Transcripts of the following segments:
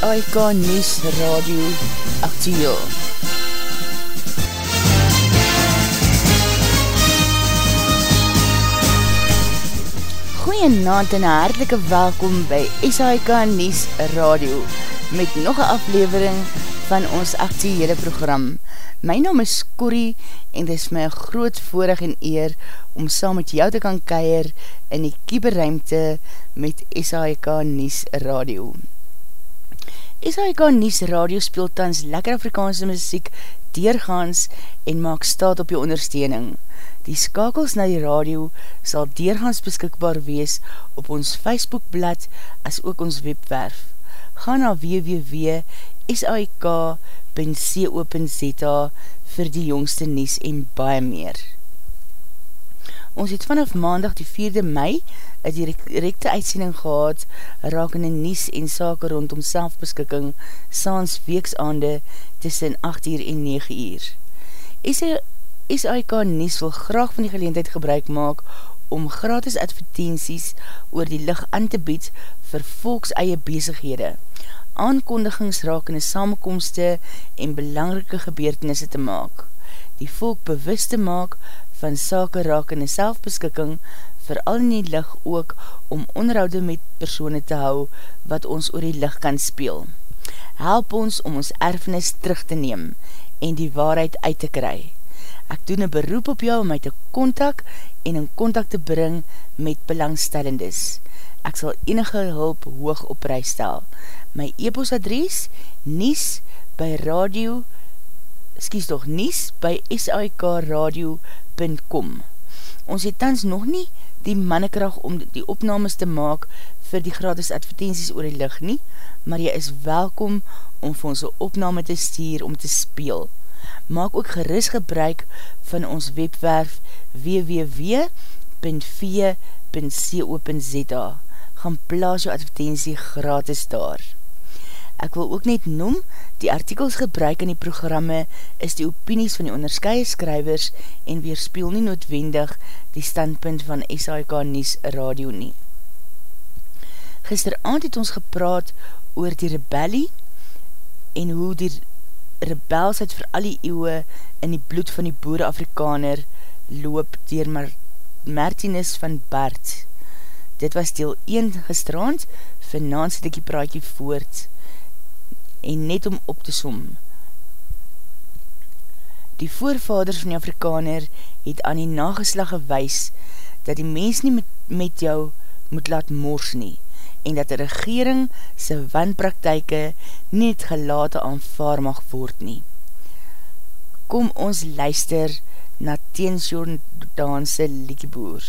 SAIK News Radio Actiel. Goeienavond en hartelike welkom by SAIK News Radio met nog een aflevering van ons actiele program. My naam is Corrie en dit is my groot voorig en eer om saam met jou te kan keir in die kieberruimte met SAIK Nies Radio. SAIK Nies Radio speel tans lekker Afrikaanse muziek deurgaans en maak staat op jou ondersteuning. Die skakels na die radio sal deurgaans beskikbaar wees op ons Facebookblad as ook ons webwerf. Ga na www.sik.com www.co.za vir die jongste nies en baie meer. Ons het vanaf maandag die 4de mei een directe uitsending gehad raak in die nies en sake rondom selfbeskikking saans weeksaande tussen 8 uur en 9 uur. SAIK Nies wil graag van die geleentheid gebruik maak om gratis advertenties oor die licht aan te bied vir volks eie bezighede aankondigings rakende samenkomste en belangrike gebeurtenisse te maak, die volk bewust te maak van sake rakende selfbeskikking, vooral in die licht ook om onderhoude met persone te hou wat ons oor die licht kan speel. Help ons om ons erfenis terug te neem en die waarheid uit te kry. Ek doen een beroep op jou om my te kontak en in kontak te bring met belangstellendes. Ek sal enige hulp hoog op prijs stel my e-postadres nies by radio skies toch nies by sikradio.com Ons het tans nog nie die mannekracht om die opnames te maak vir die gratis advertenties oor die licht nie, maar jy is welkom om vir ons opname te stuur om te speel. Maak ook geris gebruik van ons webwerf www.v.co.za Gaan plaas jou advertentie gratis daar. Ek wil ook net noem, die artikels gebruik in die programme is die opinies van die onderskeie skrywers en weerspeel nie noodwendig die standpunt van SAIK Nies Radio nie. Gisteravond het ons gepraat oor die rebellie en hoe die rebelsheid vir al die eeuwe in die bloed van die boere Afrikaner loop dier Martinus van Bart. Dit was deel 1 gisteravond, vanavond sit ek die praatje voort en net om op te som. Die voorvaders van die Afrikaner het aan die nageslag gewys dat die mens nie met, met jou moet laat mors nie en dat die regering sy wanpraktijke niet gelate aanvaar mag word nie. Kom ons luister na Teens Jordaanse Liekeboer.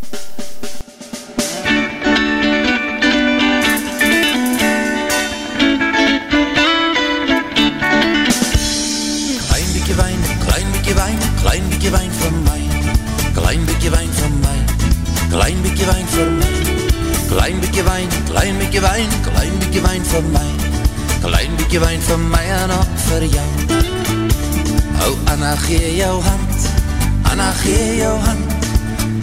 MUZIEK Klein bykie wijn vir my. Klein bykie wijn vir my. Klein bykie wijn vir my. Klein bykie wijn, klein bykie wijn Klein bykie wijn vir my. Klein bykie wijn vir my en ook vir jou. Hou Anna gee jou hand. Anna gee jou hand.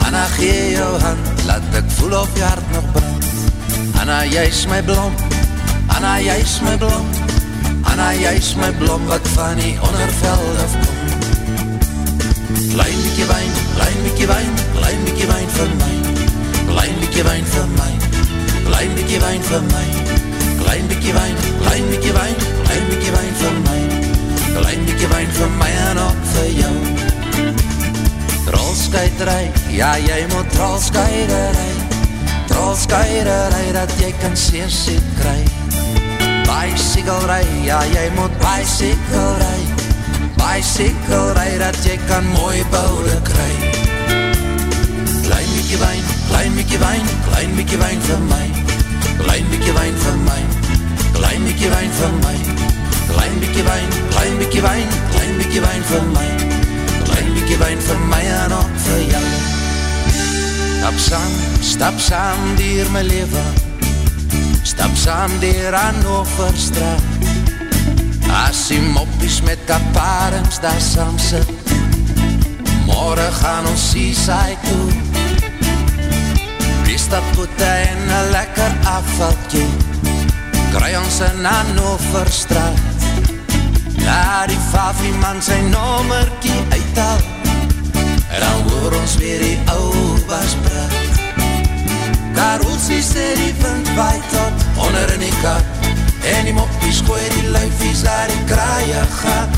Anna gee jou hand. Laat ek voel of jy hart nog brand Anna jy is my blom Anna jy is my blom Anna jy is my blom Wat van die onderveld afkom Klein bykie wijn, klein bykie wijn, klein bykie wijn vir my Klein bykie wijn vir my, klein bykie wijn vir my Klein bykie wijn, klein bykie wijn, klein bykie wijn vir my Klein bykie wijn vir my en ook vir jou. Trolskuiterij, ja jy moet trolskuiterij Trolskuiterij, dat jy kan seer siek kry Bicycle rij, ja jy moet bicycle rij bicycle rij dat jy kan mooi boude kry. Klein bykie wijn, klein bykie wijn, klein bykie wijn vir my. Klein bykie wijn vir my, klein bykie wijn vir my. Klein bykie wijn, klein bykie wijn, klein bykie wijn vir my. Klein bykie wijn vir my en ook vir jou. Stap saam, stap saam dier my leven Stap saam dier aan overstraat As die moppies met kaparens daar saam sit Morgen gaan ons seaside toe. Wees dat pote en een lekker afvaltje? Kry ons in Hannoverstraat. Daar die Fafi man sy nommerkie uithaal. En dan hoor ons weer die ou was praat. Daar oelsie sê die wind waai tot onder in die kap En die moppies gooi die luifies daar die kraaie gaat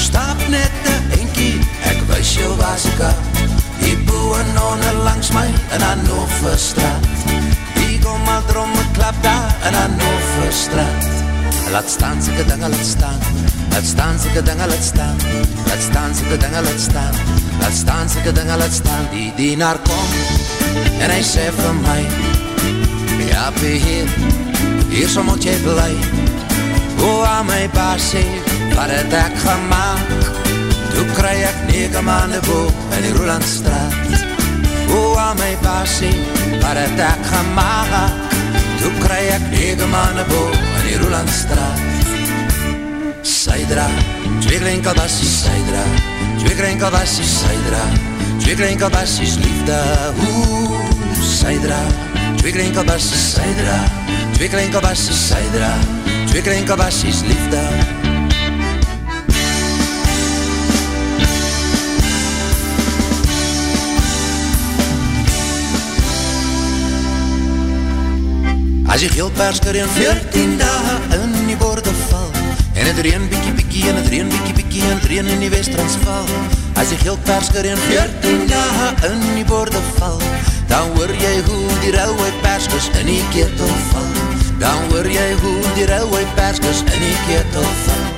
Stap net de enkie, ek wys jou waar sy kap Die boeien onder langs my in Hannoverstraat Die kom al drom met klap daar in Hannoverstraat Laat staan syke dinge, laat staan. Laat staan syke dinge, laat staan. Laat staan syke dinge, laat staan. Laat staan syke dinge, laat staan. Die dienaar kom En hy sê vir my Ja, beheer Hier so moet jy bly O, aan my baas sê Wat het ek gemaakt Toe kry ek nege maande boek In die Rolandstraat O, aan my baas sê Wat het ek gemaakt Toe kry ek nege maande boek In die Rolandstraat Suidra, twee klinkel bassies Suidra, twee klinkel bassies Suidra, twee klinkel bassies Liefde, oe, Suidra Twee klinkel bassies Suidra, twee klinkel bassies Suidra, twee klinkel bassies Liefde As die geelpersker in 14 dagen in die borde val En het reen biekie biekie en het reen biekie biekie en het reen in die westrandsval As die geelpersker in 14 dagen in die borde val Dan hoor jy hoe die railway perskers in die ketel val Dan hoor jy hoe die railway perskers in die ketel val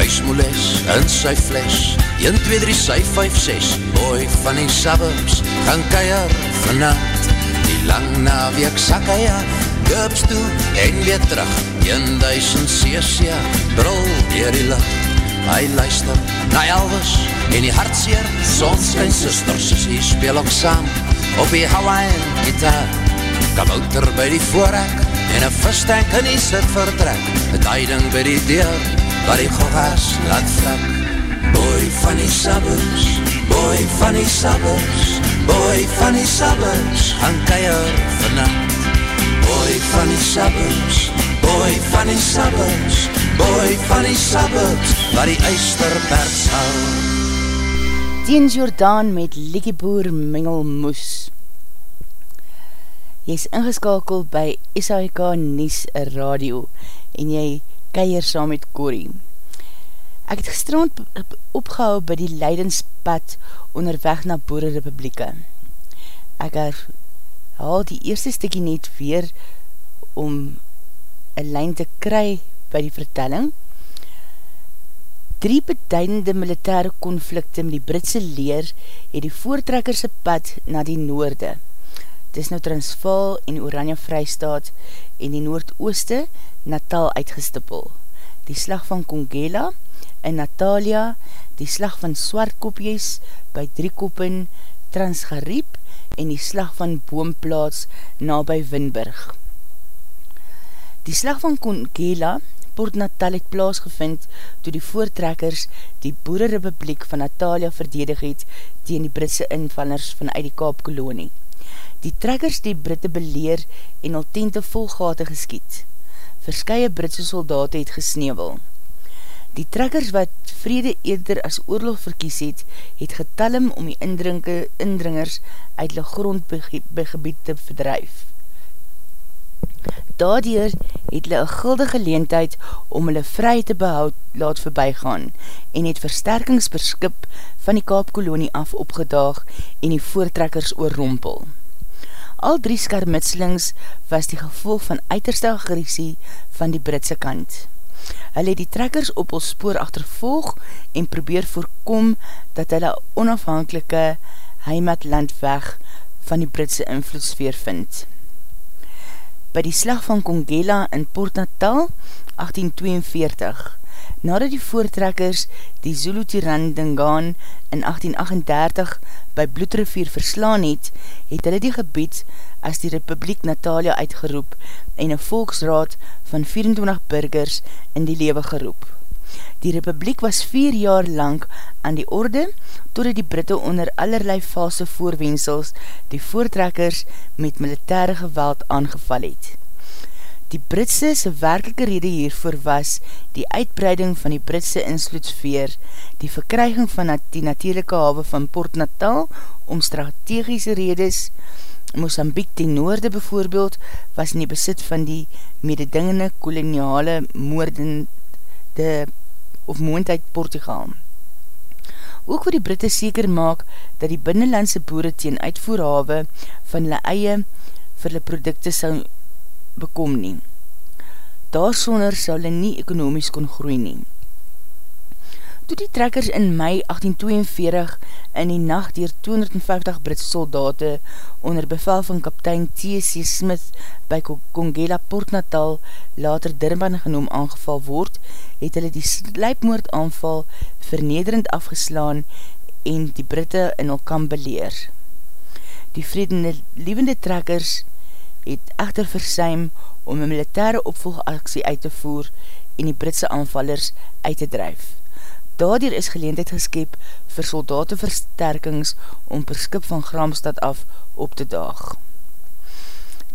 huismoeles in sy fles. 1, 2, 3, sy 5, 6 Boy van die suburbs gaan keier vannacht. Die lang naweek sak hy af Kups toe en weer terug. 1000 cc Brul dier die lucht Hy luister na Elvis En die hartseer Sonskijn sisters Sy speel ook saam Op die Hawaiian gitaar. Kabouter by die voorrek En een vistank in die sit vertrek. Het eiding by die deur Waar die gogas laat vlak Boy van die suburbs Boy van die suburbs Boy van die suburbs Gaan keier vannacht Boy van die suburbs Boy van die suburbs Boy van die suburbs Waar die uisterberg sal Tiens Jordaan met Likieboer Mengelmoes Jy is ingeskakeld by SAIK Nies Radio en jy keier saam met Corrie. Ek het gestrand opgehou by die Leidenspad onderweg na Boere Republieke. Ek haal die eerste stikkie net weer om een lijn te kry by die vertelling. Drie beduidende militaire konflikte met die Britse leer het die voortrekkerse pad na die noorde. Het is nou Transvaal en Oranje Vrystaat en die noordooste Natal uitgestippel. Die slag van Congela in Natalia, die slag van Swartkopjes by Driekoppen, Transgariep en die slag van Boomplaats na by Winburg. Die slag van Congela Port Natal het plaasgevind toe die voortrekkers die Boererrepubliek van Natalia verdedig het tegen die Britse invallers vanuit die Kaapkolonie. Die trekkers die Britte beleer en al tente vol gate geskiet. Verskye Britse soldaten het gesneeuwel. Die trekkers wat vrede eerder as oorlog verkies het, het getalm om die indringers uit die grondgebied te verdrijf. Daardoor het hulle een gulde geleentheid om hulle vry te behoud laat voorbijgaan en het versterkingsberskip van die Kaapkolonie af opgedaag en die voortrekkers oorrompel. Al drie skarmitselings was die gevolg van uiterste agressie van die Britse kant. Hulle het die trekkers op ons spoor achtervolg en probeer voorkom dat hulle onafhankelike heimatland weg van die Britse invloedsfeer vind by die slag van Congela in Port Natal 1842. Nadat die voortrekkers die Zulu Tiran Dingaan in 1838 by Bloedrivier verslaan het, het hulle die gebied as die Republiek Natalia uitgeroep en een volksraad van 24 burgers in die lewe geroep. Die republiek was vier jaar lang aan die orde, totdat die Britte onder allerlei valse voorwensels die voortrekkers met militaire geweld aangeval het. Die Britse se werkelike rede hiervoor was die uitbreiding van die Britse insluitsfeer, die verkryging van die natuurlijke hawe van Port Natal om strategische redes, Mozambique ten noorde bijvoorbeeld was in die besit van die mededingende koloniale moordende of moondheid Portugal. Ook wil die Britte seker maak dat die binnenlandse boere teen uitvoerhawe van hulle eie vir hulle producte sal bekom nie. Daar sonder sal hulle nie ekonomies kon groei nie. Toe die trekkers in mei 1842 in die nacht dier 250 Britse soldate onder bevel van kaptein T.C. Smith by Congela Port Natal later Durban genoem aangeval word, het hulle die slijpmoord aanval vernederend afgeslaan en die Britte in Olkam beleer. Die vredende lievende trekkers het echter versuim om een militaire opvolgaksie uit te voer en die Britse aanvallers uit te drijf. Daardier is geleendheid geskep vir soldatenversterkings om per skip van Gramstad af op te daag.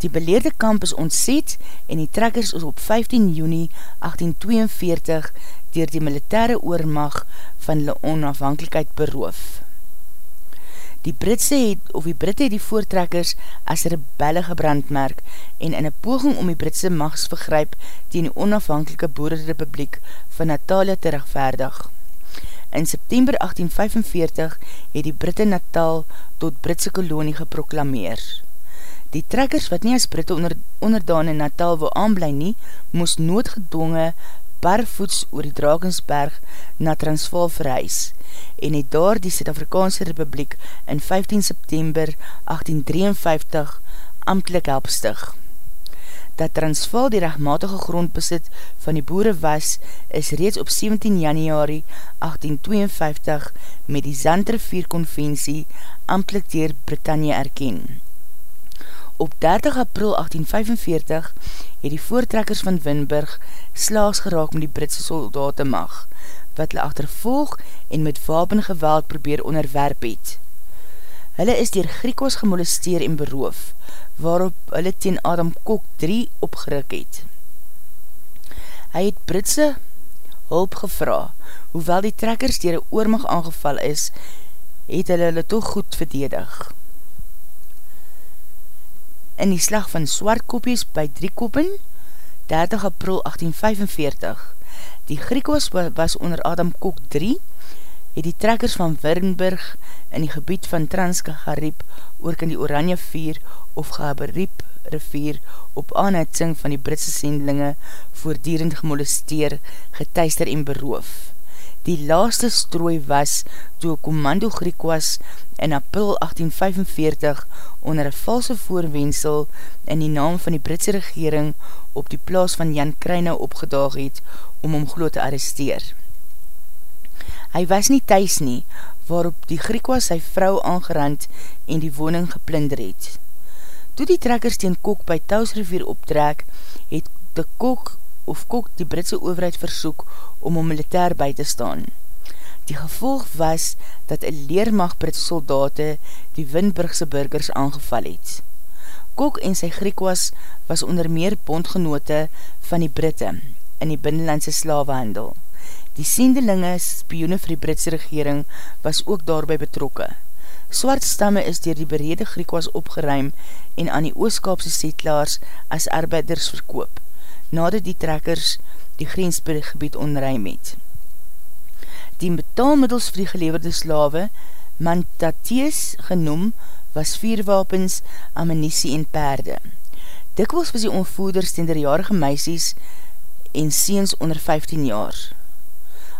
Die beleerde kamp is ontzet en die trekkers is op 15 juni 1842 dier die militaire oormag van hulle onafhankelijkheid beroof. Die Britse het, of die Britte het die voortrekkers as rebelle gebrandmerk en in een poging om die Britse machtsvergryp teen die onafhankelike boerenrepubliek van Natalia te rechtvaardig. In September 1845 het die Britte Natal tot Britse kolonie geproklameer. Die trekkers wat nie as Britte onder, onderdaan in Natal wil aanblij nie, moes noodgedwonge barvoets oor die Drakensberg na Transvaal verhuis en het daar die Suid-Afrikaanse Republiek in 15 September 1853 amtelik helpstig. Dat Transvaal die rechtmatige grondbesit van die boere was, is reeds op 17 januari 1852 met die Zandrivier Conventie amtelik dier Britannia erken. Op 30 april 1845 het die voortrekkers van Winburg slaags geraak met die Britse soldaten mag, wat hulle achtervolg en met wapengeweld probeer onderwerp het. Hulle is dier Griekos gemolesteer en beroof, waarop hulle teen Adam Kok 3 opgeruk het. Hy het Britse hulp gevra, hoewel die trekkers dier een oormig aangeval is, het hulle hulle toch goed verdedig. In die slag van Swartkopies by Driekoppen, 30 april 1845, Die Griekos was onder Adam Kok 3, het die trekkers van Wernburg in die gebied van Transkagariep oor in die Oranje 4 of Gabariep rivier op aanhetsing van die Britse sendelinge voordierend gemolesteer, geteister en beroof. Die laaste strooi was toe Commando Griekwas in april 1845 onder een valse voorwensel in die naam van die Britse regering op die plaas van Jan Kruine opgedaag het om hom glo te arresteer. Hy was nie thuis nie, waarop die Griekwa sy vrou aangerand en die woning geplinder het. Toe die trekkers teen Kok by Tausrivier optrek, het de Kok of Kok die Britse overheid versoek om om militair by te staan. Die gevolg was dat een leermacht Britse soldate die Windburgse burgers aangeval het. Kok en sy Griekwas was onder meer bondgenote van die Britte in die binnenlandse slawehandel. Die siendelinge spioene vir die Britse regering was ook daarby betrokke. Swart stamme is dier die berede Griekwas opgeruim en aan die ooskaapse setlaars as arbeiders verkoop, nadat die trekkers die grensgebied onruim het. Die betaalmiddels vir die geleverde slawe, Mantatees genoem, was vierwapens, ammunisie en perde. Dikwels was die onvoeders tenderjarige meisies en seens onder 15 jaar.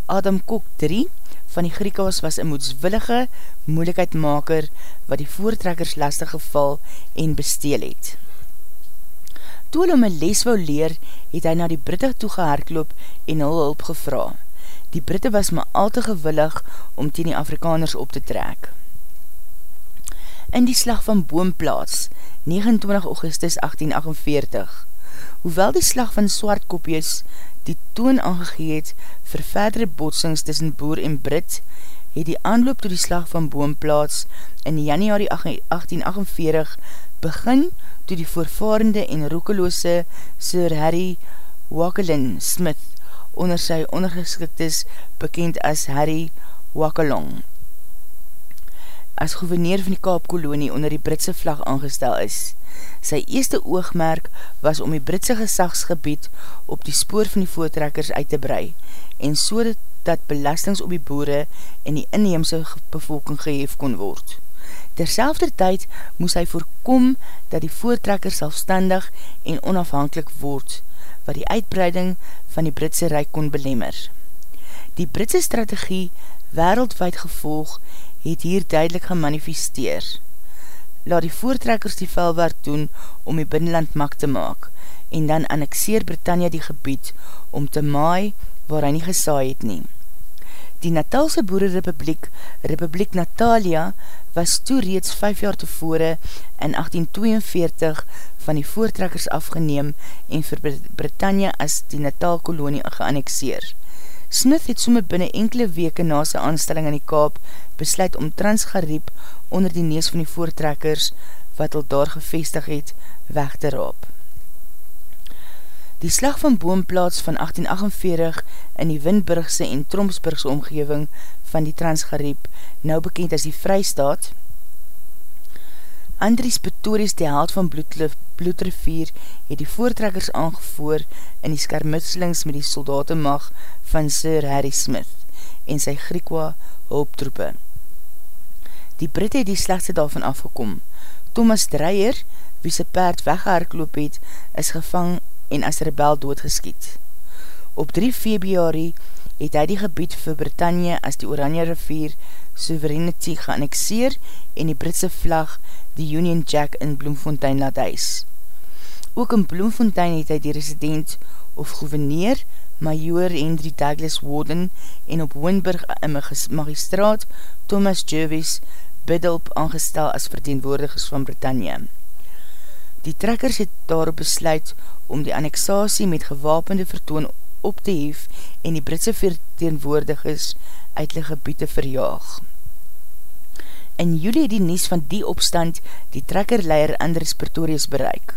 Adam Kok 3 van die Griekos was een moedswillige moeilikheidmaker wat die voortrekkers lastig geval en besteel het. Toe hulle om een les wou leer, het hy na die Britte toegehaardloop en hul hulp gevra. Die Britte was maar al te gewillig om teen die Afrikaners op te trek. In die slag van Boomplaats, 29 augustus 1848, Hoewel die slag van Swartkopjes die toon aangegeet vir verdere botsings tussen Boer en Brit, het die aanloop to die slag van Boomplaats in januari 1848 begin toe die voorvarende en roekeloose Sir Harry Wakelin Smith onder sy ondergeskiktes bekend as Harry Wakelong as gouverneur van die Kaapkolonie onder die Britse vlag aangestel is. Sy eerste oogmerk was om die Britse gesagsgebied op die spoor van die voortrekkers uit te brei en so dat belastings op die boere en die inheemse bevolking gehef kon word. Terselfde tyd moes hy voorkom dat die voortrekkers selfstandig en onafhankelijk word, wat die uitbreiding van die Britse Rijk kon belemmer. Die Britse strategie wereldwijd gevolg het hier duidelik gemanifesteer. Laat die voortrekkers die velwerk doen om die binnenland mak te maak en dan annexeer Britannia die gebied om te maai waar hy nie gesaai het nie. Die Natalse Boerenrepubliek, Republiek Natalia, was toe reeds 5 jaar tevore in 1842 van die voortrekkers afgeneem en vir Britannia as die Natal kolonie geannexeer. Smith het somme binnen enkele weke na sy aanstelling in die Kaap besluit om transgariep onder die nees van die voortrekkers wat al daar gevestig het, weg te raap. Die slag van Boomplaats van 1848 in die Windburgse en Tromsburgse omgeving van die transgariep, nou bekend as die Vrystaat, Andries Pretorius, die held van Bloedrivier, het die voortrekkers aangevoer in die skermutselings met die soldatenmag van Sir Harry Smith en sy Griekwa hulptroepe. Die Brit het die slechtste daarvan afgekom. Thomas Dreyer, wie sy paard weggeharkloop het, is gevang en as rebel doodgeskiet. Op 3 februari het hy die gebied vir Britannia as die Oranje rivier sovereignty geannexeer en die Britse vlag die Union Jack in Bloemfontein laat huis. Ook in Bloemfontein het hy die resident of gouverneur, major Henry Douglas Warden en op Winburg in magistraat Thomas Jervis biddelp aangestel as verteenwoordigers van Britannia. Die trekkers het daarop besluit om die annexatie met gewapende vertoon op te hef en die Britse verteenwoordigers uit die gebied te verjaag. In juli het die nies van die opstand die trekkerleier Andres Pretorius bereik.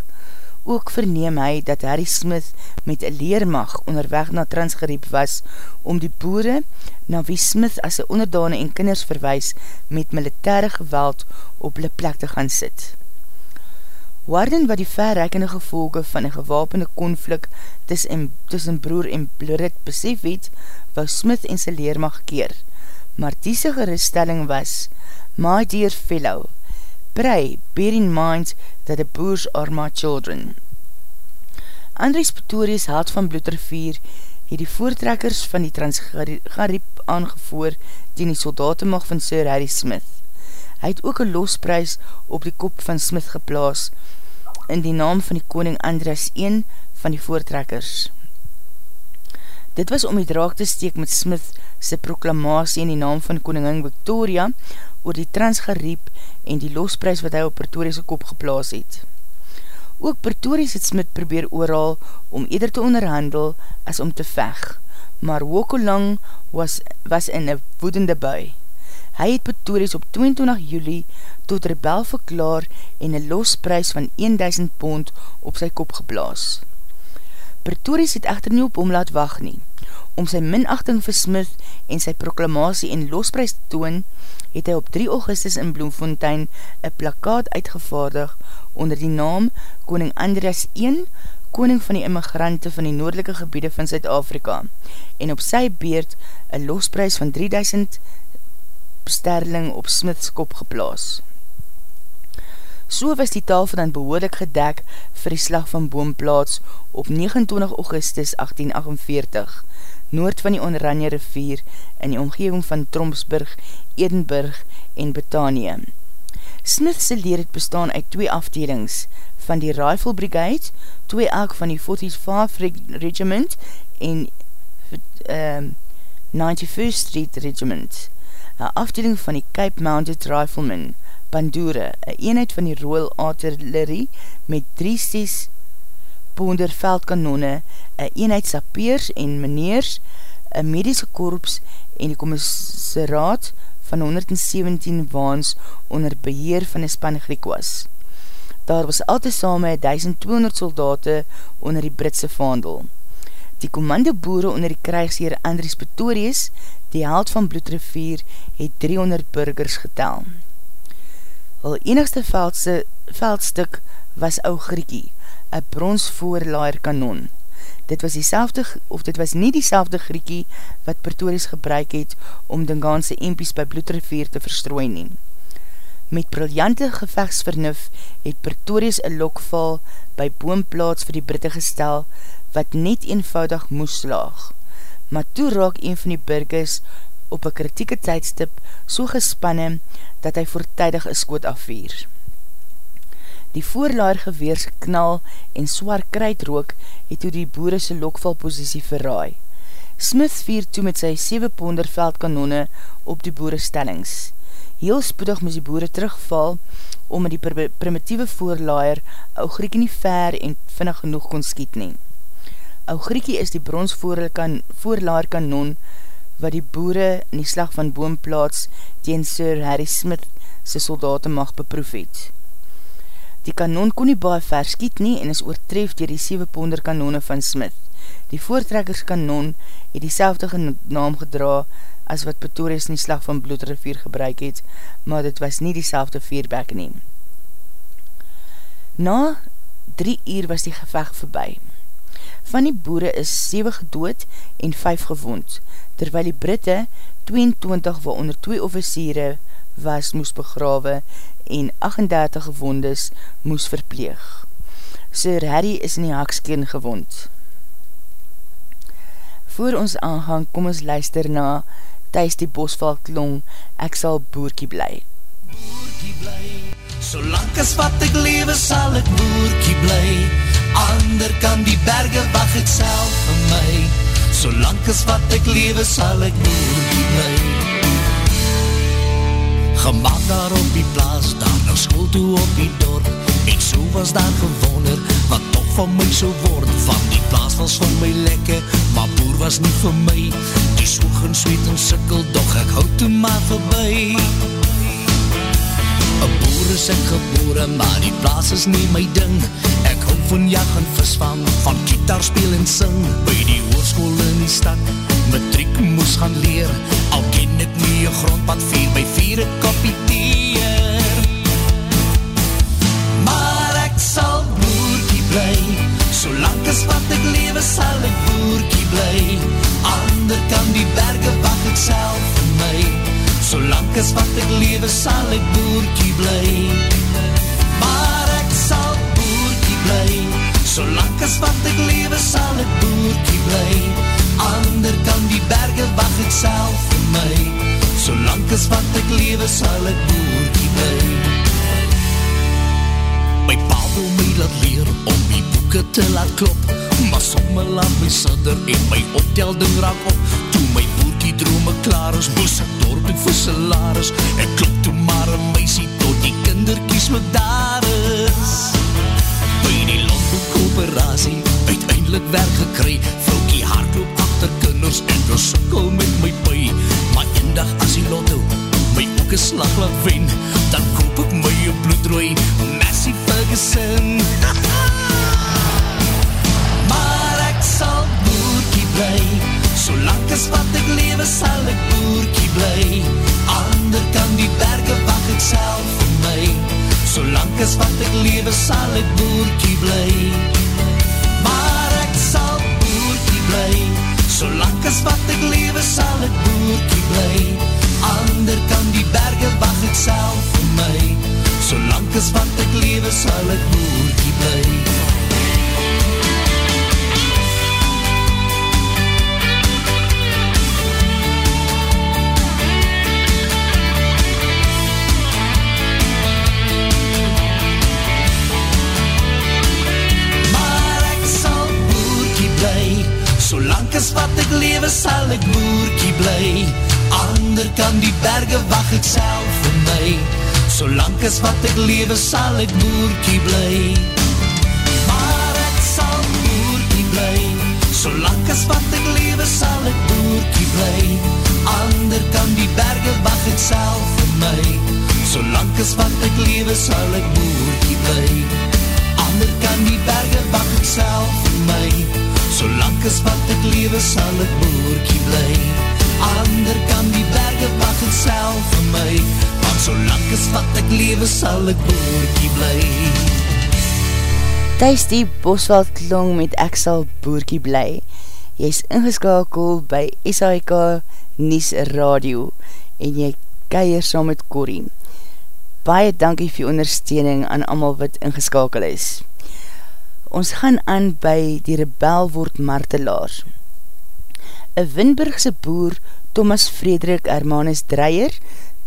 Ook verneem hy dat Harry Smith met een leermag onderweg na transgeriep was om die boere na wie Smith as sy onderdane en kinders verwijs met militaire geweld op hulle plek te gaan sit. Warden wat die verreikende gevolge van een gewapende konflik tussen broer en bloerit besef het, wou Smith en sy leermag keer. Maar diese geruststelling was, My dear fellow, pray, bear in mind that the boers are my children. Andries Pretorius, held van Bloedrivier, het die voortrekkers van die Transgariep aangevoer ten die soldatenmag van Sir Harry Smith. Hy het ook een losprys op die kop van Smith geplaas in die naam van die koning Andries 1 van die voortrekkers. Dit was om die draak te steek met Smith sy proklamatie in die naam van koningin Victoria oor die transgeriep en die losprys wat hy op Pretorius kop geplaas het. Ook Pretorius het Smit probeer ooral om eerder te onderhandel as om te veg, maar Wokolang was, was in een woedende bui. Hy het Pretorius op 22 juli tot rebel verklaar en een losprys van 1000 pond op sy kop geplaas. Pretorius het echter nie op hom laat wacht nie. Om sy minachting vir Smith en sy proklamatie en losprys te toon, het hy op 3 augustus in Bloemfontein een plakkaat uitgevaardig onder die naam Koning Andreas 1, koning van die immigrante van die noordelike gebiede van Zuid-Afrika en op sy beurt een losprys van 3000 sterling op Smiths kop geplaas. So was die taal van dan behoorlik gedek vir die slag van Boomplaats op 29 augustus 1848 noord van die Oranje rivier in die omgeving van Tromsburg, Edinburg en Betanië. Smithse leer het bestaan uit twee afdelings, van die Rifle Brigade, twee elk van die 45 Reg Regiment en ehm, um, 91st Street Regiment, een afdeling van die Cape Mounted Riflemen, Bandure, een eenheid van die Royal Artillery met 3 6 800 veldkanonne, een eenheid sapeers en meneers, een medische korps en die commissaraat van 117 waans onder beheer van die span Griek was. Daar was al te same 1200 soldate onder die Britse vaandel. Die kommandoboere onder die krijgsheer Andries Pretorius, die held van Bloedrivier, het 300 burgers getel. Hul enigste veldse, veldstuk was ou Griekie, een bronsvoorlaar kanon. Dit was die of dit was nie die selfde Griekie wat Pretorius gebruik het om Dingaanse empies by Bloedrivier te verstrooi neem. Met briljante gevechtsvernuf het Pretorius een lokval by boomplaats vir die Britte gestel wat net eenvoudig moes slaag. Maar toe raak een van die burgers op een kritieke tydstip so gespanne dat hy voortijdig een skoot afveer. Die voorlaar geweers knal en swaar kruidrook het toe die boerese lokvalpositie verraai. Smith vier toe met sy 7 ponder veldkanone op die boerestellings. Heel spoedig moes die boere terugval om met die primitieve voorlaaier ou Griekie nie ver en vinnig genoeg kon skiet neem. Ou Griekie is die bronsvoorlaar kanon wat die boere in die slag van boomplaats teen Sir Harry Smith sy soldaten mag beproef het. Die kanon kon nie baie verskiet nie en is oortref dier die 7 ponder kanone van Smith. Die voortrekkers kanon het die selfde naam gedra as wat Pretorius in die slag van Bloedrivier gebruik het, maar dit was nie die selfde veerbek neem. Na drie uur was die gevecht voorbij. Van die boere is 7 gedood en 5 gewond, terwyl die Britte 22 waaronder 2 officiere was moes begrawe en 38 gewondes moes verpleeg. Sir Harry is in die hakskeen gewond. Voor ons aangang kom ons luister na Thuis die bosvalk long, ek sal boerkie bly. Boerkie bly, solang as wat ek lewe sal ek boerkie bly, ander kan die berge wacht ek self vir my Solang as wat ek lewe sal ek boerkie bly Gemaak daar op die plaas, daar na school toe op die dorp. En so was daar gewonder, wat toch van my so word. Van die plaas was van my lekke, maar boer was nie vir my. Die soeg en sweet en sikkel, doch ek houd toe maar voorbij Een boer is ek gebore, maar die plaas is nie my ding. Ek hou van jag en visvang, van gitaar speel en sing. By die hoerskoel in die stad, matriek moes gaan leer. Al ken ek nie een grondpad, vier by vier ek kopieteer Maar ek sal boerkie bly. Solang as wat ek lewe sal ek boerkie bly. Ander kan die berge wacht ek self vir my. Solang as wat ek lewe sal ek boerkie bly. Maar ek sal bly Solang as wat ek lewe sal ek boerkie bly. Ander kan die berge wacht ek self vir my. Solang as wat ek lewe sal ek boerkie bly. My pa wil my laat leer om die boeken te laat klop. Maar somme laat my sidder en my optelding raak op. Toe my boerkie drome klaar is, moes ek dorp en vir salaris. Ek klop toe maar een meisie tot die kinderkies me daar is landboekoperatie uiteindelik werk gekry. Vroukie hardloop achter kinders en wil sikkel met my pui maar een dag as die lotto my ook een slag laat wen dan koop ek my een bloedrooi Messi Ferguson. Maar ek sal boerkie bly solang as wat ek lewe sal ek boerkie bly. Ander kan die berge wacht ek self vir my Solang as wat ek lewe sal ek boerkie bly. Maar ek sal boerkie bly. Solang as wat ek lewe sal ek boerkie bly. Ander kan die berge wacht ek self vir my. Solang as wat ek lewe sal ek boerkie bly is wat ek lewe sal ek boerkie bly. Ander kan die berge wacht ek self vir my. Solank is wat ek lewe sal ek boerkie bly. Maar ek sal boerkie bly. Solank is wat ek lewe sal ek boerkie bly. Ander kan die berge wacht ek self vir my. Solank as wat ek lewe sal ek boerkie bly. Ander kan die berge wacht ek self vir my. Want solang as wat ek lewe sal ek boerkie bly Thuis die Bosveld klong met ek sal boerkie bly Jy is ingeskakel by SAIK Nies Radio en jy keier saam met Corrie. Baie dankie vir ondersteuning aan amal wat ingeskakel is. Ons gaan aan by die rebel word martelaar. Een Winburgse boer, Thomas Frederik Hermanus Dreyer,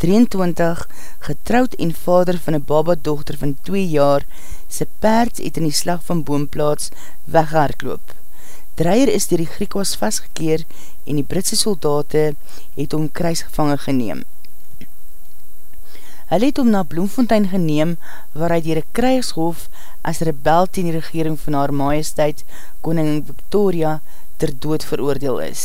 23, getrouwd en vader van een baba dochter van 2 jaar, sy paard het in die slag van boomplaats weggehaardloop. Dreyer is dier die Griekwas vastgekeer en die Britse soldate het om kruisgevangen geneem. Hy het om na Bloemfontein geneem waar hy dier een kruishof as rebel ten die regering van haar majesteit koning Victoria ter dood veroordeel is.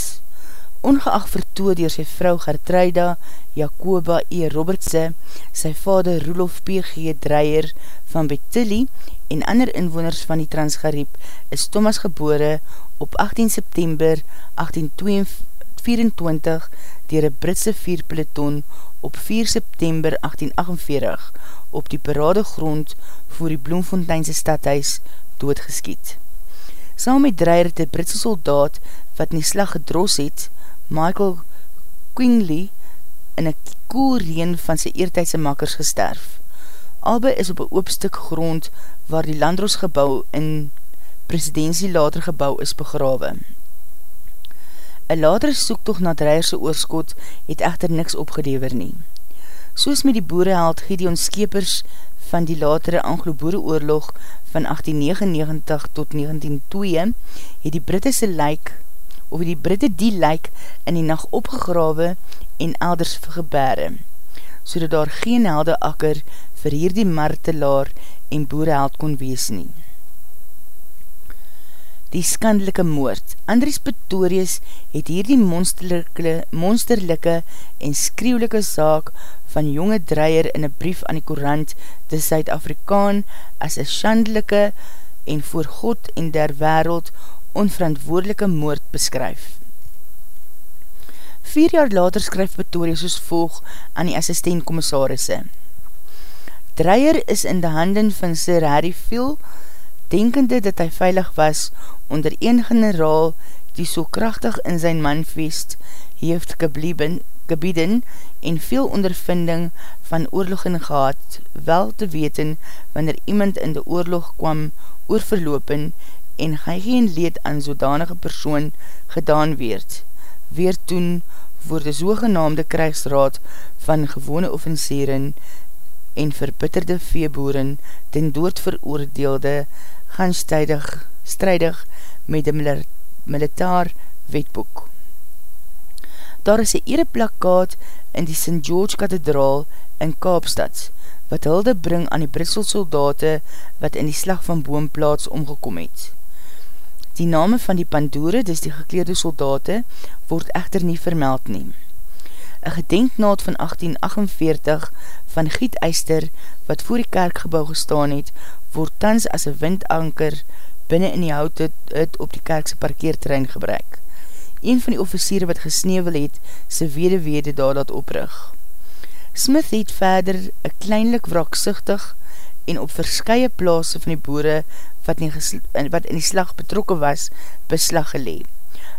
Ongeacht vertoe dier sy vrou Gertruida Jacoba E. Robertse, sy vader Roelof P.G. Dreyer van Betilly en ander inwoners van die Transgariep is Thomas gebore op 18 September 1824 dier een Britse vierpeloton op 4 September 1848 op die parade grond voor die Bloemfonteinse stadhuis doodgeskiet. Saam met Dreyer die Britse soldaat wat in die slag gedros het, Michael Quingley, in een koelreen van sy eertijdse makkers gesterf. Albe is op een oopstuk grond waar die landrosgebouw in presidentie later gebouw is begrawe. Een later soektocht na Dreierse oorskot het echter niks opgedever nie. Soos met die boereheld Gideon Skepers van die latere Anglo-Boereoorlog van 1899 tot 1902 het die Britse lijk of die Britte die lijk in die nacht opgegrawe en elders gebere, so dat daar geen helde akker vir hierdie martelaar en boereheld kon wees nie die skandelike moord. Andries Pretorius het hier die monsterlijke, monsterlijke en skreeuwlike saak van jonge dreier in een brief aan die korant de Suid-Afrikaan as een skandelike en voor God en der wereld onverantwoordelike moord beskryf. Vier jaar later skryf Pretorius soos volg aan die assistent commissarisse. Dreier is in de handen van Sir Harry Phil, denkende dat hy veilig was onder een generaal die so krachtig in zijn manfest heeft gebieden en veel ondervinding van oorlogen gehad, wel te weten wanneer iemand in de oorlog kwam oorverlopen en hy geen leed aan zodanige persoon gedaan werd. Weer toen voor de sogenaamde krijgsraad van gewone offensieren en verbitterde veeboeren ten dood veroordeelde gaan strijdig, strijdig met die militair wetboek. Daar is een ereplakkaat in die St. George Kathedraal in Kaapstad, wat hulde bring aan die Britsel soldate wat in die slag van boomplaats omgekom het. Die name van die pandoere, dis die gekleerde soldate, word echter nie vermeld neem. Een gedenknaad van 1848 van Giet Eister, wat voor die kerkgebouw gestaan het, word tans as een windanker binnen in die hout het op die kerkse parkeerterrein gebruik. Een van die officiere wat gesneeuwel het, sy wederwede daar dat oprig. Smith het verder een kleinlik wraksuchtig en op verskye plaas van die boere wat wat in die slag betrokken was, beslag gelee.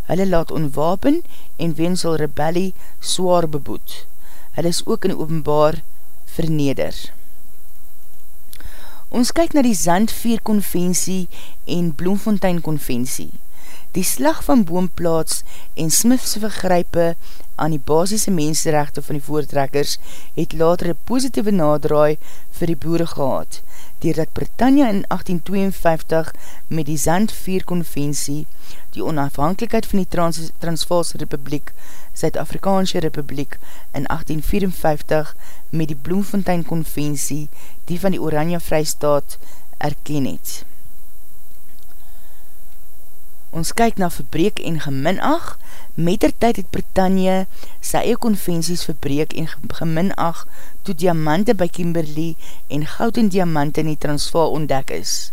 Hulle laat onwapen en wensel rebellie zwaar beboet. Hulle is ook in openbaar verneder. Ons kyk na die Zandveer Conventie en Bloemfontein Conventie. Die slag van boomplaats en Smithse vergrype aan die basisse menserechte van die voortrekkers het later een positieve nadraai vir die boere gehad, doordat Britannia in 1852 met die Zandveer Conventie die onafhankelijkheid van die Trans Transvaalse Republiek, Zuid-Afrikaanse Republiek in 1854 met die Bloemfontein Conventie die van die Oranje Vrystaat erken het. Ons kyk na verbreek en geminag. Meter tyd het Britannia sy eie konvensies verbreek en geminag toe diamante by Kimberley en goud en diamante in die Transvaal ontdek is.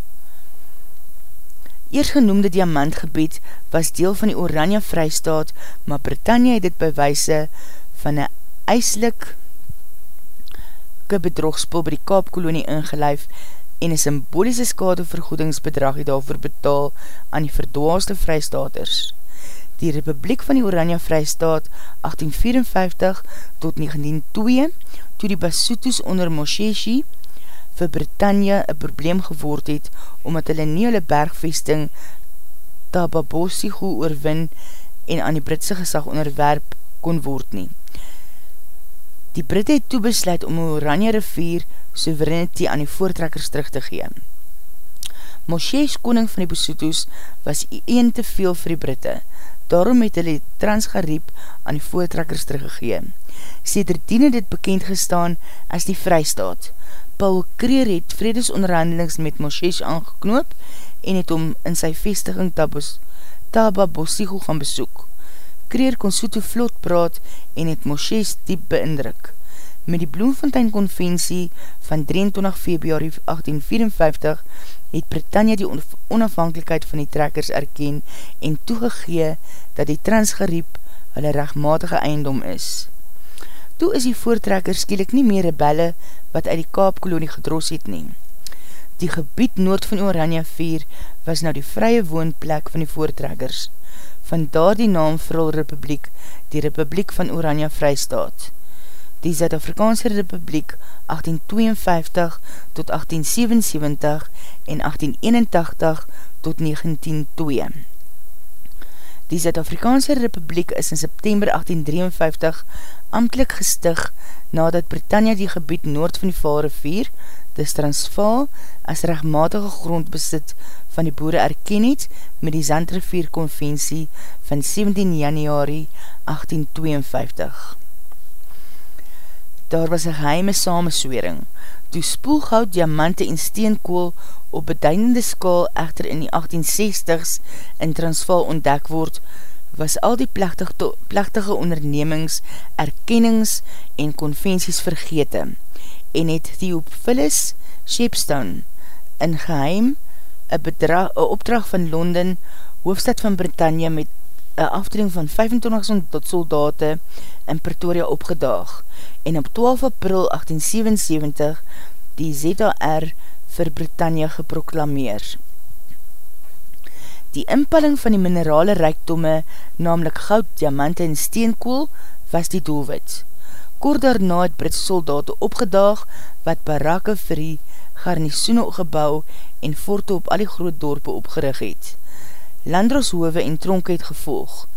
Eers genoemde diamantgebied was deel van die Oranje Vrystaat, maar Britannia het dit by wijse van een eislik bedrogspul by die Kaapkolonie ingelijf en een symboliese skadevergoedingsbedrag het daarvoor betaal aan die verdwaaste vrystaters. Die Republiek van die Oranje Vrystaat 1854 tot 1902, toe die Basutus onder Mosheshi vir Britannia een probleem geword het, omdat hulle nie hulle bergvesting Tababosigo oorwin en aan die Britse gesag onderwerp kon word nie. Die Brite het toebesluit om die Oranje rivier sovereignty aan die voortrekkers terug te gee. Moshe's koning van die Bosoto's was een te veel vir die Brite, daarom het hulle transgariep aan die voortrekkers teruggegee. Sederdien het dit bekend gestaan as die Vrystaat. Paul Kreer het vredesonderhandelings met Moshe's aangeknoop en het om in sy vestiging Taba Bosigo gaan besoek. Kreer kon Soto vlot praat en het Moshe's diep beindruk. Met die Bloemfontein Conventie van 23 februari 1854 het Britannia die onafhankelijkheid van die trekkers erken en toegegee dat die transgeriep hulle rechtmatige eindom is. Toe is die voortrekkers skielik nie meer rebelle wat uit die Kaapkolonie gedros het neem. Die gebied noord van Oranje 4 was nou die vrye woonplek van die voortrekkers van daar die naam Vril Republiek, die Republiek van Oranje Vrystaat. Die Zuid-Afrikaanse Republiek 1852 tot 1877 en 1881 tot 1902. Die Zuid-Afrikaanse Republiek is in September 1853 amtlik gestig nadat Britannia die gebied noord van die Vaalrivier, dis Transvaal, as rechtmatige grondbesit van die boere erken het met die Zandrivier Conventie van 17 januari 1852. Daar was een geheime samenswering, toe spoelgoud, diamante en steenkool op beduidende skaal echter in die 1860s in Transvaal ontdek word, was al die plechtige, ondernemings, erkennings en conventies vergete en het Theophilus Shepstone in geheim een opdracht van Londen, hoofdstad van Britannia met een afdeling van 2500 soldaten in Pretoria opgedaag en op 12 april 1877 die ZR vir Britannia geproklameer. Die inpalling van die minerale reikdomme, namelijk goud, diamante en steenkool, was die doelwit. Kort daarna het Britse soldaten opgedaag wat barakke vir die garnisoene gebouw en forte op al die groot dorpe opgerig het. Landroshove en tronk het gevolg.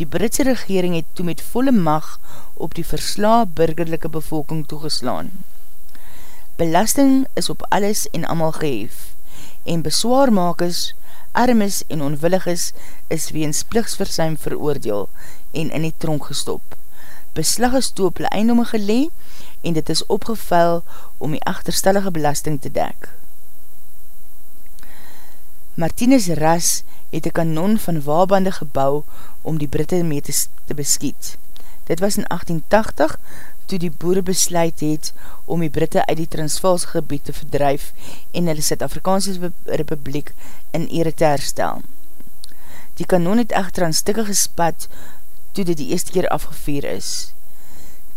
Die Britse regering het toe met volle mag op die versla burgerlijke bevolking toegeslaan. Belasting is op alles en amal geheef en beswaarmakers, armes en onwilliges is weens pligsversuim veroordeel en in die tronk gestop. Beslag is toe op hulle eindome gelee en dit is opgevuil om die achterstellige belasting te dek. Martinez Ras het een kanon van waarbande gebouw om die Britte mee te, te beskiet. Dit was in 1880 toe die boere besluit het om die Britte uit die Transvaalse gebied te verdrijf en hulle Zuid-Afrikaanse Republiek in ere te herstel. Die kanon het echter aan stikke gespat toe dit die eerste keer afgeveer is.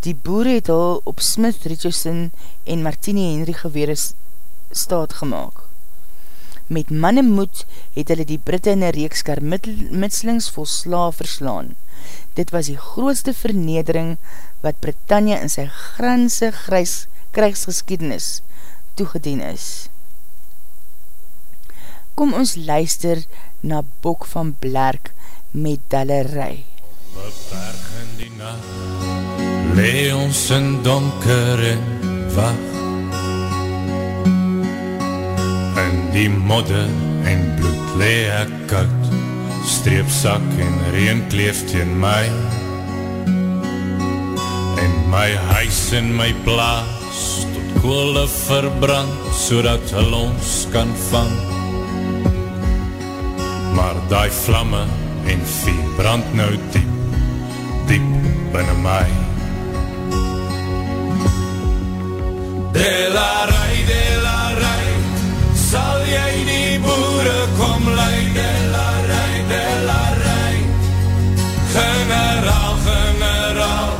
Die boere het al op Smith, Richardson en Martini Henry gewere staat gemaakt. Met man en moed het hulle die Britte in een reeks karmitselings vol sla verslaan. Dit was die grootste vernedering wat Britannia in sy granse krijgsgeschiedenis toegedien is. Kom ons luister na Bok van Blerk met Dallerij. Beperk in die nacht Lee ons in donker en wacht die modde en bloed lee ek koud. Streepsak en reen kleef teen my. En my huis en my plaas Tot koole verbrand So dat hulle ons kan vang. Maar die vlamme en vie brand nou diep, diep binnen my. Delarai, delarai, sal jy die boere kom lei, delarai, delarai, generaal, generaal,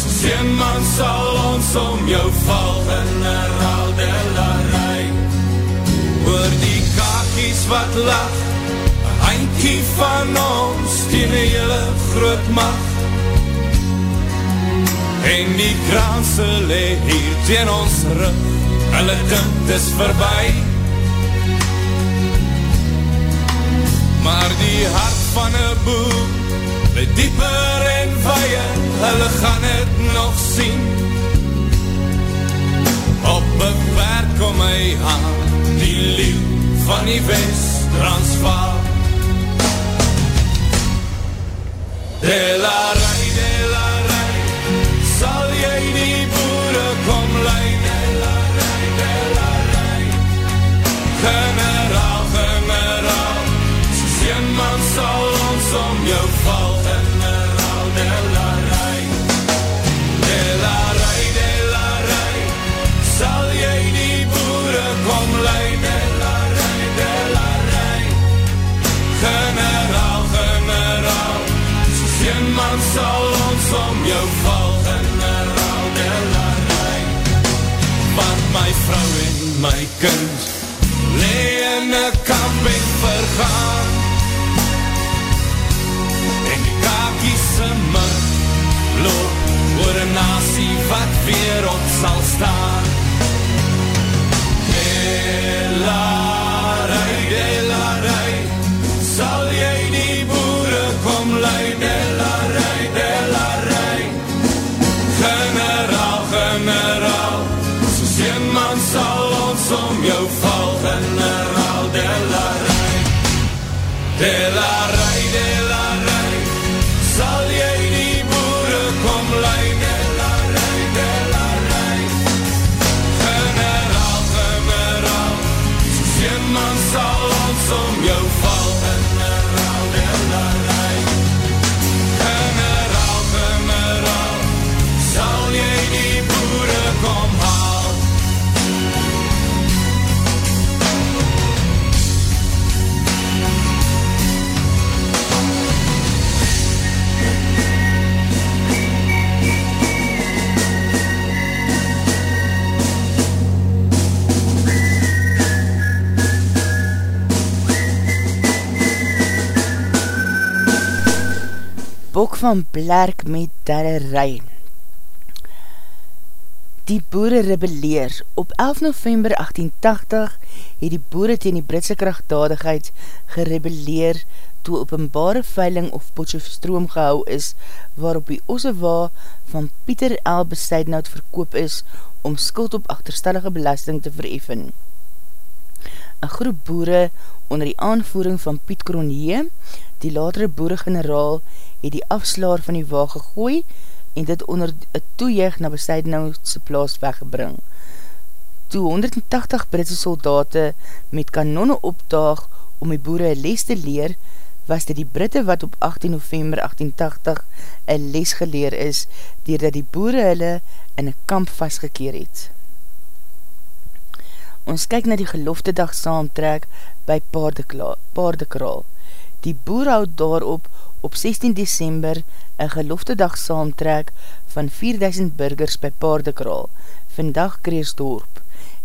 soos een man sal ons om jou val, generaal, delarai, oor die kakies wat lach, eindkie van ons, die hele groot macht, En die kraanse le hier teen ons rug Hulle dink is verby Maar die hart van een boer Le dieper en weie Hulle gaan het nog sien Op een werk kom my aan Die lief van die west transvaal De la rij, de la rij Sal jy die boere kom lei De la rij, de la rij Generaal, sal ons om jou val Generaal, de la rij De la rij, de la rij Sal jy die boere kom lei De la rij, de la rij Generaal, generaal. Soos een man sal ons om jou val Generaal de la rij Want my vrou en my kind van Blerk met Darrerij. Die boere rebelleer. Op 11 november 1880 het die boere teen die Britse krachtdadigheid gerebelleer toe openbare veiling of Potjefstroom gehou is, waarop die Ossewa van Pieter L. Besuidnout verkoop is om skuld op achterstellige belasting te vereffen. Een groep boere onder die aanvoering van Piet Kronje, die latere boere-generaal, het die afslaar van die waag gegooi en dit onder een toejuig na Besuidnoutse plaas weggebring. Toe 180 Britse soldate met kanonne opdaag om die boere een les te leer, was dit die Britte wat op 18 november 1880 een les geleer is, doordat die boere hulle in een kamp vastgekeer het. Ons kyk na die geloftedag saamtrek by Paardekraal. Die boer houd daarop op 16 december een geloftedag saamtrek van 4000 burgers by Paardekraal, vandag Kreersdorp,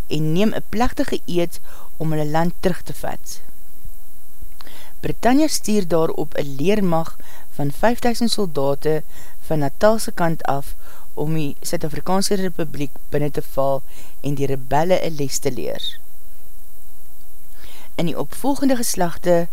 en neem een plechtige eed om hulle land terug te vat. Britannia stuur daarop een leermag van 5000 soldate van Natalse kant af om die Suid-Afrikaanse Republiek binnen te val en die rebelle een les te leer. In die opvolgende geslachte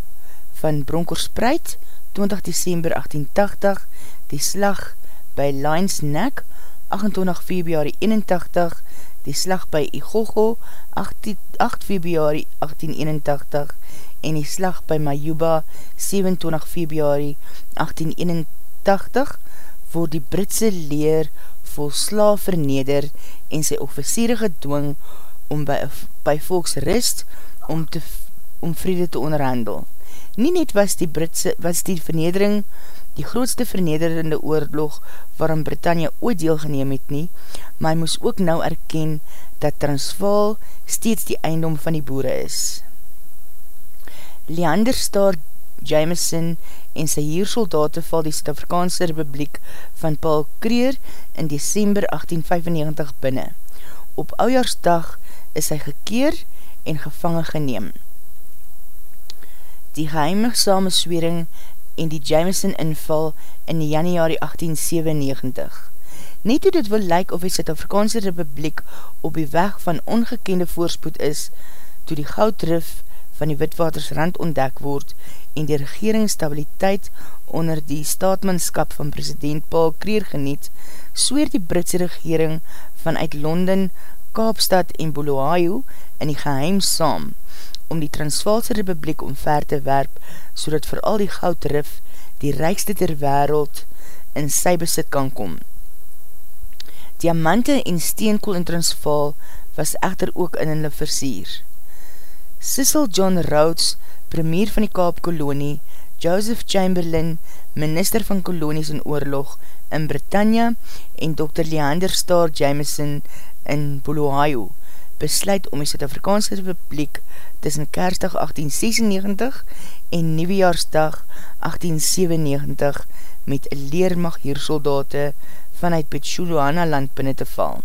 van Bronkorspreid, 20 december 1880, die slag by Lions Neck, 28 februari 81, die slag by Igogo, 8, 8 februari 1881, en die slag by Majuba, 27 februari 1881, word die Britse leer volsla verneder en sy officiere gedwing om by, by volks rust om, te, om vrede te onderhandel. Nie net was die, Britse, was die vernedering die grootste vernederende oorlog waarom Britannia ooit deelgeneem het nie, maar hy moes ook nou erken dat Transvaal steeds die eindom van die boere is. Leander Star Jameson en sy hiersoldate val die Stafrikaanse Republiek van Paul Kreer in December 1895 binnen. Op oujaarsdag is hy gekeer en gevangen geneem. Die geheimig samenswering en die Jameson inval in die januari 1897. Net toe dit wil lyk of die Zuid-Afrikaanse Republiek op die weg van ongekende voorspoed is, toe die goudrif van die Witwatersrand ontdek word en die regeringsstabiliteit onder die staatmanskap van president Paul Kreer geniet, sweer die Britse regering vanuit Londen, Kaapstad en Bulawayo in die geheim saam, om die Transvaalse Republiek omver te werp, so dat vooral die goudrif, die rijkste ter wereld, in sy besit kan kom. Diamante en steenkool in Transvaal was echter ook in hulle versier. Cecil John Rhodes, premier van die Kaap-kolonie, Joseph Chamberlain, minister van kolonies in oorlog in Britannia en Dr. Leander Starr Jameson in Bulawayo, besluit om die Zuid-Afrikaanse Republiek tussen Kersdag 1896 en Nieuwejaarsdag 1897 met een leermag hiersoldate vanuit Petshuluana land binnen te val.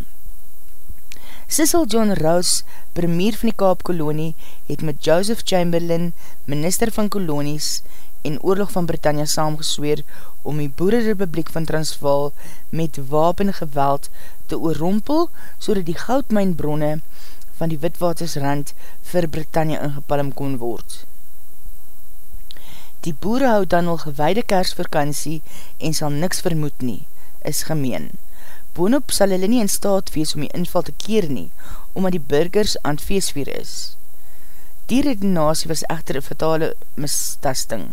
Cecil John Rouse, premier van die Kaap-kolonie, het met Joseph Chamberlain, minister van kolonies en oorlog van Britannia saamgesweer om die Boererrepubliek van Transvaal met wapengeweld te oorrompel, so die goudmijnbronne van die Witwatersrand vir Britannia ingepalm kon word. Die boere hou dan al gewaide kersvakantie en sal niks vermoed nie, is gemeen. Boonop sal hulle nie in staat wees om die inval te keer nie, omdat die burgers aan het feestvier is. Die redenasie was echter een fatale mistasting.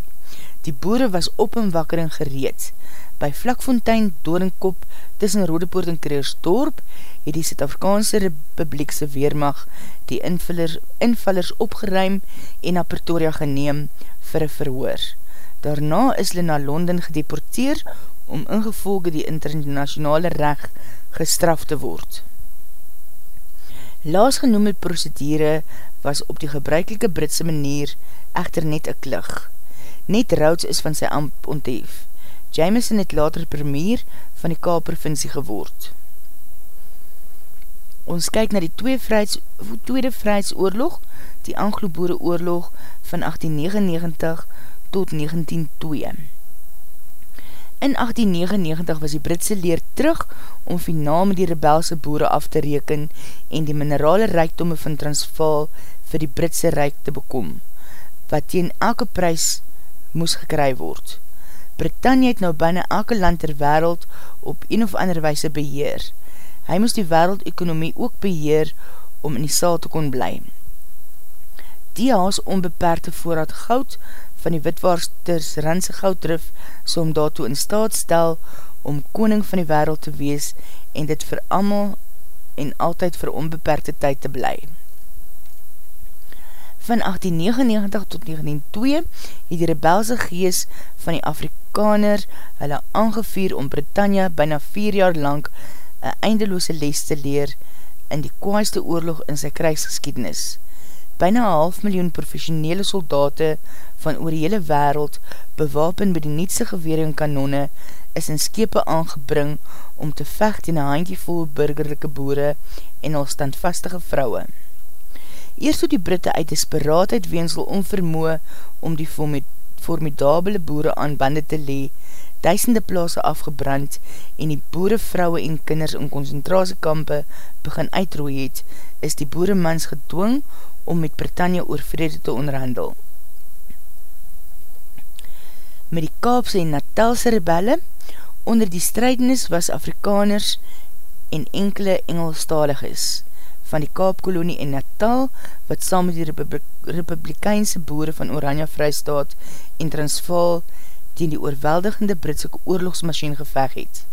Die boere was op en wakker en gereed. By Vlakfontein, Doornkop, tussen Rodepoort en Kreersdorp, het die Zuid-Afrikaanse Republiekse Weermacht die invallers, invallers opgeruim en na Pretoria geneem vir een verhoor. Daarna is hulle na Londen gedeporteer om ingevolge die internationale recht gestraf te word. Laas genoemde procedure was op die gebruikelike Britse manier echter net een klug. Net Rhodes is van sy amp onthef. Jameson het later premier van die Kaap-provincie geword. Ons kyk na die Tweede Vrijheidsoorlog, die Anglo-Boere oorlog van 1899 tot 1902. In 1899 was die Britse leer terug om finaal met die rebelse boere af te reken en die minerale rijkdomme van Transvaal vir die Britse rijk te bekom, wat teen elke prijs moes gekry word. Britannia het nou bijna elke land ter wereld op een of ander wijse beheer. Hy moes die wereld-ekonomie ook beheer om in die saal te kon bly. Die haas onbeperkte voorraad goud van die witwaarsters Randse goudrif so om daartoe in staat stel om koning van die wereld te wees en dit vir amal en altyd vir onbeperkte tyd te bly. Van 1899 tot 1902 het die rebelse gees van die Afrikaner hulle aangevier om Britannia byna 4 jaar lang een eindeloose les te leer in die kwaaiste oorlog in sy krijgsgeskiednis. Byna half miljoen professionele soldate van oor die hele wereld bewapen by die nietse geweer en kanone is in skepe aangebring om te vecht in een handjevol burgerlijke boere en al standvastige vrouwe. Eerst toe die Britte uit desperaatheid weensel onvermoe om die formidabele boere aan bande te lee, duisende plaase afgebrand en die boerevrouwe en kinders in concentratiekampe begin uitrooi het, is die boeremans gedwong om met Britannia oor vrede te onderhandel. Met die Kaapse en Natalse rebelle, onder die strijdnis was Afrikaners en enkele Engelstalig is, van die Kaapkolonie en Natal, wat saam met die Republi Republikeinse boere van Oranje Vrystaat en Transvaal teen die oorweldigende Britse oorlogsmachine geveg het.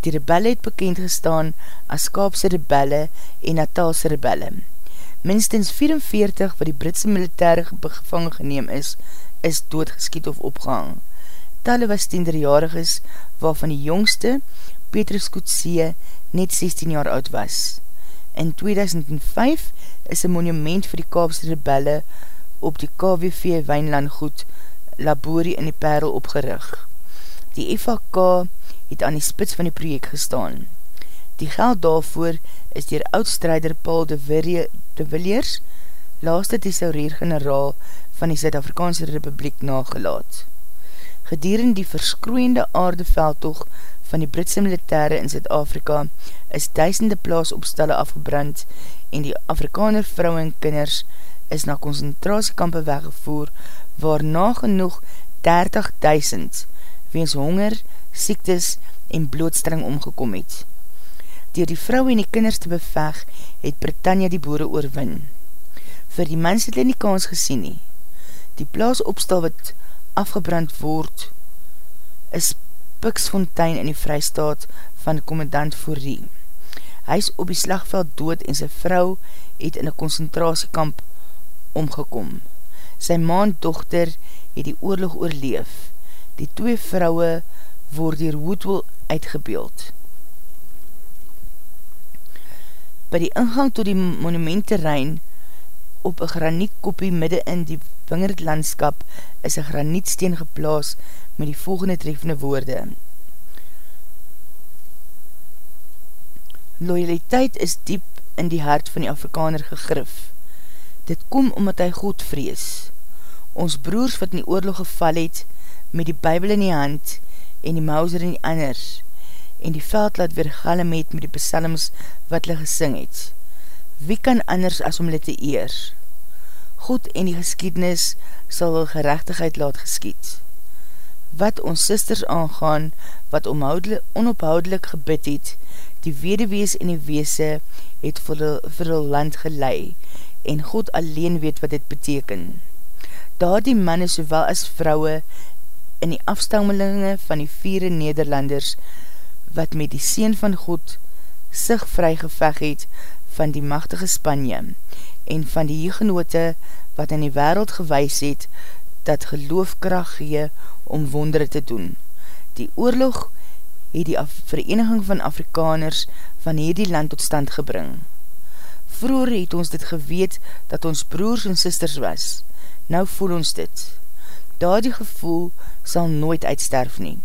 Die rebelle het bekend gestaan as Kaapse rebelle en Natalse rebelle. Minstens 44 wat die Britse militaire gevangen geneem is, is doodgeskiet of opgehang. Talle was tienderjarig is, waarvan die jongste, Petrus Koetsee, net 16 jaar oud was. In 2005 is een monument vir die Kaapse rebelle op die KWV Wijnlandgoed Laborie in die Perel opgerig. Die FHK het aan die spits van die project gestaan. Die geld daarvoor is dier oudstrijder Paul de, Verrie, de Villiers, laaste thesaurier-generaal van die Zuid-Afrikaanse Republiek nagelaat. Gedierend die verskroeiende aardeveldtocht van die Britse militaire in Zuid-Afrika is duisende plaasopstelle afgebrand en die Afrikaner vrou en kinders is na concentratiekampe weggevoer waar nagenoeg 30.000 weens honger, siektes en blootstelling omgekom het. Door die vrou en die kinders te beveg, het Britannia die boere oorwin. Voor die mens het hy nie kans gesien nie. Die plaasopstal wat afgebrand word, is Piksfontein in die vrystaat van commandant Fourie. Hy is op die slagveld dood en sy vrou het in een concentratiekamp omgekom. Sy maand dochter het die oorlog oorleef. Die twee vrouwe word hier Woodwell uitgebeeld. By die ingang tot die monumentterrein op een granietkopie midde in die wingerdlandskap is een granietsteen geplaas met die volgende treffende woorde. Loyaliteit is diep in die hart van die Afrikaner gegrif. Dit kom omdat hy God vrees. Ons broers wat in die oorlog geval het, met die bybel in die hand en die mauser in die anders, en die veld laat weer galm het met die psalms wat hulle gesing het. Wie kan anders as om hulle te eer? God en die geskiednis sal hulle gerechtigheid laat geskied wat ons sisters aangaan, wat onophoudelijk gebid het, die wedewees en die weese het vir hulle land gelei, en God alleen weet wat dit beteken. Daar die manne sowel as vrouwe in die afstammelinge van die vierde Nederlanders, wat met die Seen van God sig vrygeveg het van die machtige Spanje, en van die hygenote wat in die wereld gewys het, dat geloofkracht gee om wondere te doen. Die oorlog het die vereniging van Afrikaners van hierdie land tot stand gebring. Vroeger het ons dit geweet dat ons broers en sisters was. Nou voel ons dit. Daar die gevoel sal nooit uitsterf nie,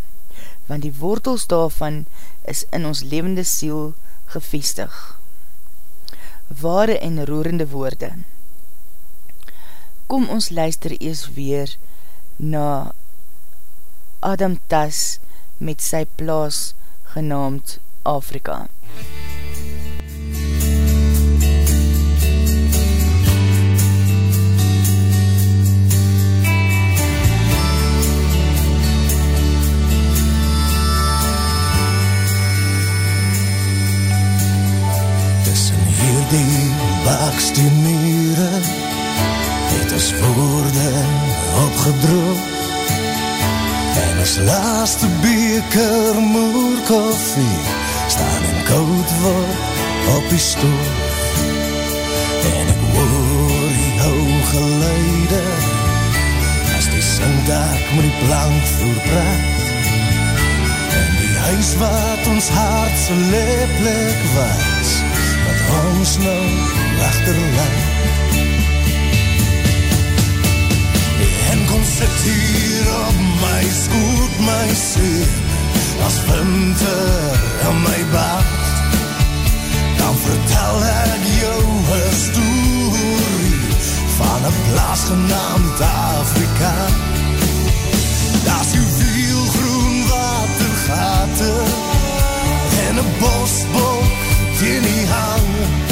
want die wortels daarvan is in ons levende siel gevestig. Ware en roerende woorde Kom ons luister ees weer na Adam Tas met sy plaas genaamd Afrika. Tussen hierdie baksteen mure het ons woorde opgedroog. En as laaste beker moer koffie Staan in koud word op die stoel. En ek hoor die hou geluide As die singdak met die plank voorpraat. En die huis wat ons hart so leplik was Wat ons nou achterlaat En kom sit hier op my skoot, my sien As winter in my bad Dan vertel ek jou een story Van een plaas genaamd Afrika. Daar is veel groen watergaten En een bosbok teen die hang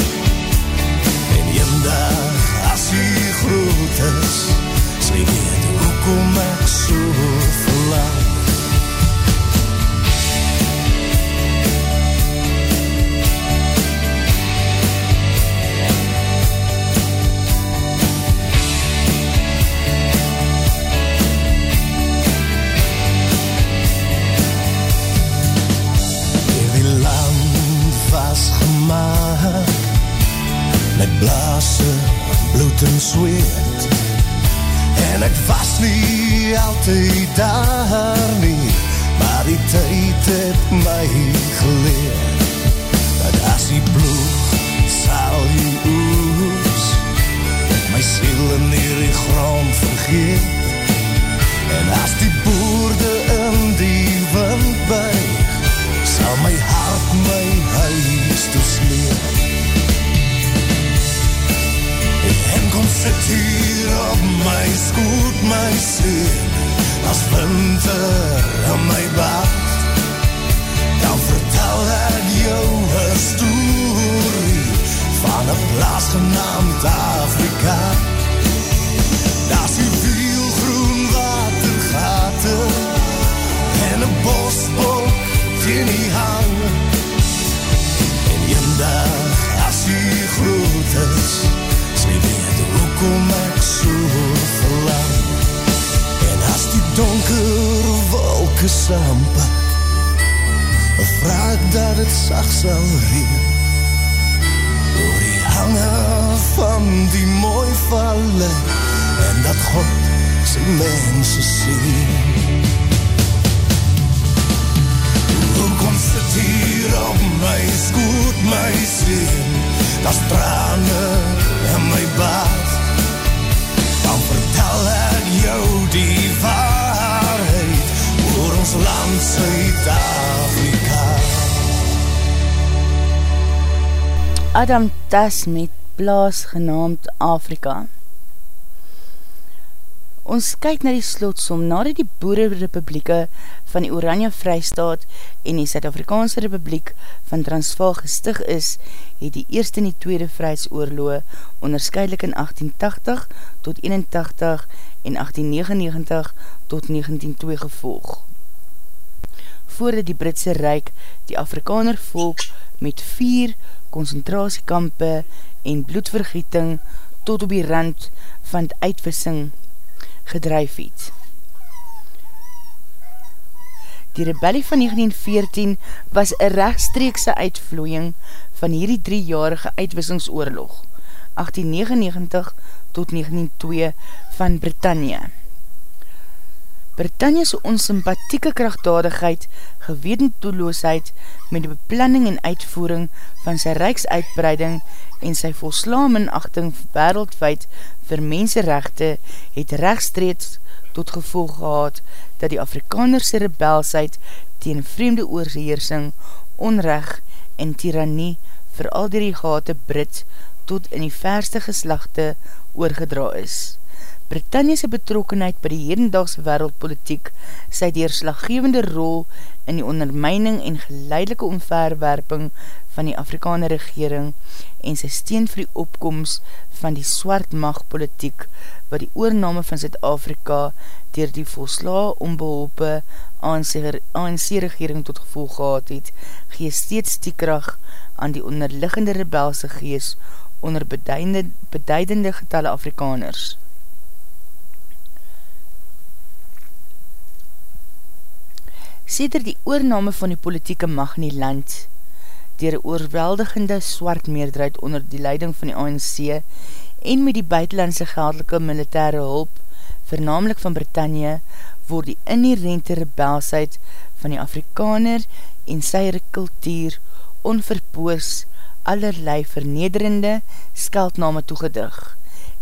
mense sien. Hoekom sit hier op my skoot, my sien, das trane in my bad. Dan vertel ek jou die waarheid oor ons land Suid-Afrika. Adam Tas met plaas genaamd Afrika. Ons kyk na die slotsom nadat die Boererepublieke van die Oranje Vrystaat en die Suid-Afrikaanse Republiek van Transvaal gestig is, het die eerste en die tweede vrysoorloe onderscheidelik in 1880 tot 81 en 1899 tot 1902 gevolg. Voordat die Britse Rijk die Afrikaner volk met vier concentratiekampe en bloedvergieting tot op die rand van die uitwissing gedrijf het. Die rebellie van 1914 was een rechtstreekse uitvloeiing van hierdie driejarige uitwissingsoorlog, 1899 tot 1902 van Britannia. Britannia's onsympathieke krachtdadigheid, gewedentoeloosheid met die beplanning en uitvoering van sy rijksuitbreiding en sy volslaaminachting wereldwijd vir menserechte het rechtstreeds tot gevolg gehad dat die Afrikanerse rebelsheid teen vreemde oorheersing, onrecht en tyrannie vir al die gehate Brit tot in die verste geslachte oorgedra is. Britanniese betrokkenheid by die hedendaagse wereldpolitiek, sy deerslaggevende rol in die ondermijning en geleidelike omverwerping van die Afrikaane regering en sy steen vir die opkomst van die swartmachtpolitiek wat die oorname van Zuid-Afrika dier die volsla onbeholpe ANC regering tot gevolg gehad het, gee steeds die kracht aan die onderliggende rebelse gees onder beduidende, beduidende getalle Afrikaners. Seder die oorname van die politieke mag in die land, dier oorweldigende swart meerderheid onder die leiding van die ANC en met die buitenlandse geldelike militaire hulp, vernamelijk van Britannia, word die inherente rebelsheid van die Afrikaner en sy kultuur onverpoos allerlei vernederende skeldname toegedig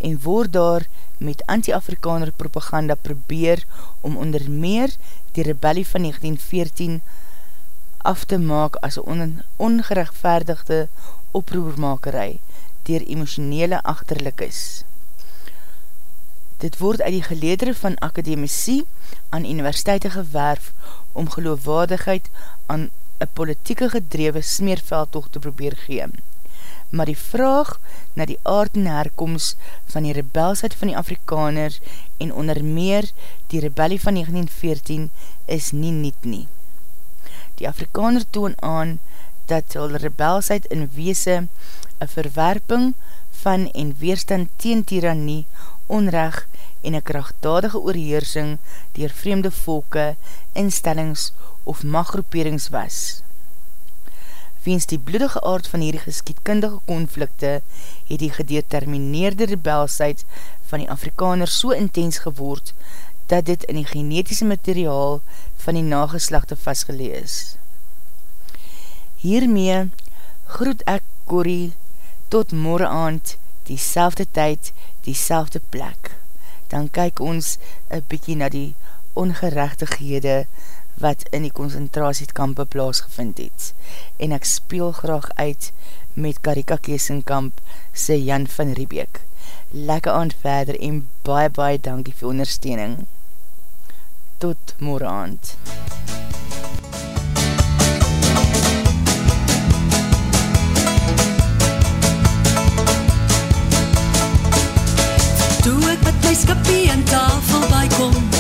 en word daar met anti-Afrikaner propaganda probeer om onder meer die rebellie van 1914 af te maak as een ongerechtvaardigde oproermakerij dier emotionele achterlik is. Dit word uit die geleedere van akademisie aan universiteite gewerf om geloofwaardigheid aan een politieke gedrewe smeerveldtocht te probeer geem maar die vraag na die aard en herkomst van die rebelsheid van die Afrikaner en onder meer die rebellie van 1914 is nie niet nie. Die Afrikaner toon aan dat hulle rebelsheid in weese een verwerping van en weerstand teen tyrannie, onrecht en een krachtdadige oorheersing dier vreemde volke, instellings of maggroeperings was Weens die bloedige aard van hierdie geskietkundige konflikte het die gedetermineerde rebelsheid van die Afrikaners so intens geword dat dit in die genetiese materiaal van die nageslachte vastgelees. Hiermee groet ek Corrie tot morgen aand, die tyd, die plek. Dan kyk ons een bykie na die ongerechtighede wat in die concentratiekampe plaasgevind het. En ek speel graag uit met Karika Keesenkamp sy Jan van Riebeek. Lekke aand verder en baie baie dankie vir ondersteuning. Tot morgen aand. Toe ek met my skapie en tafel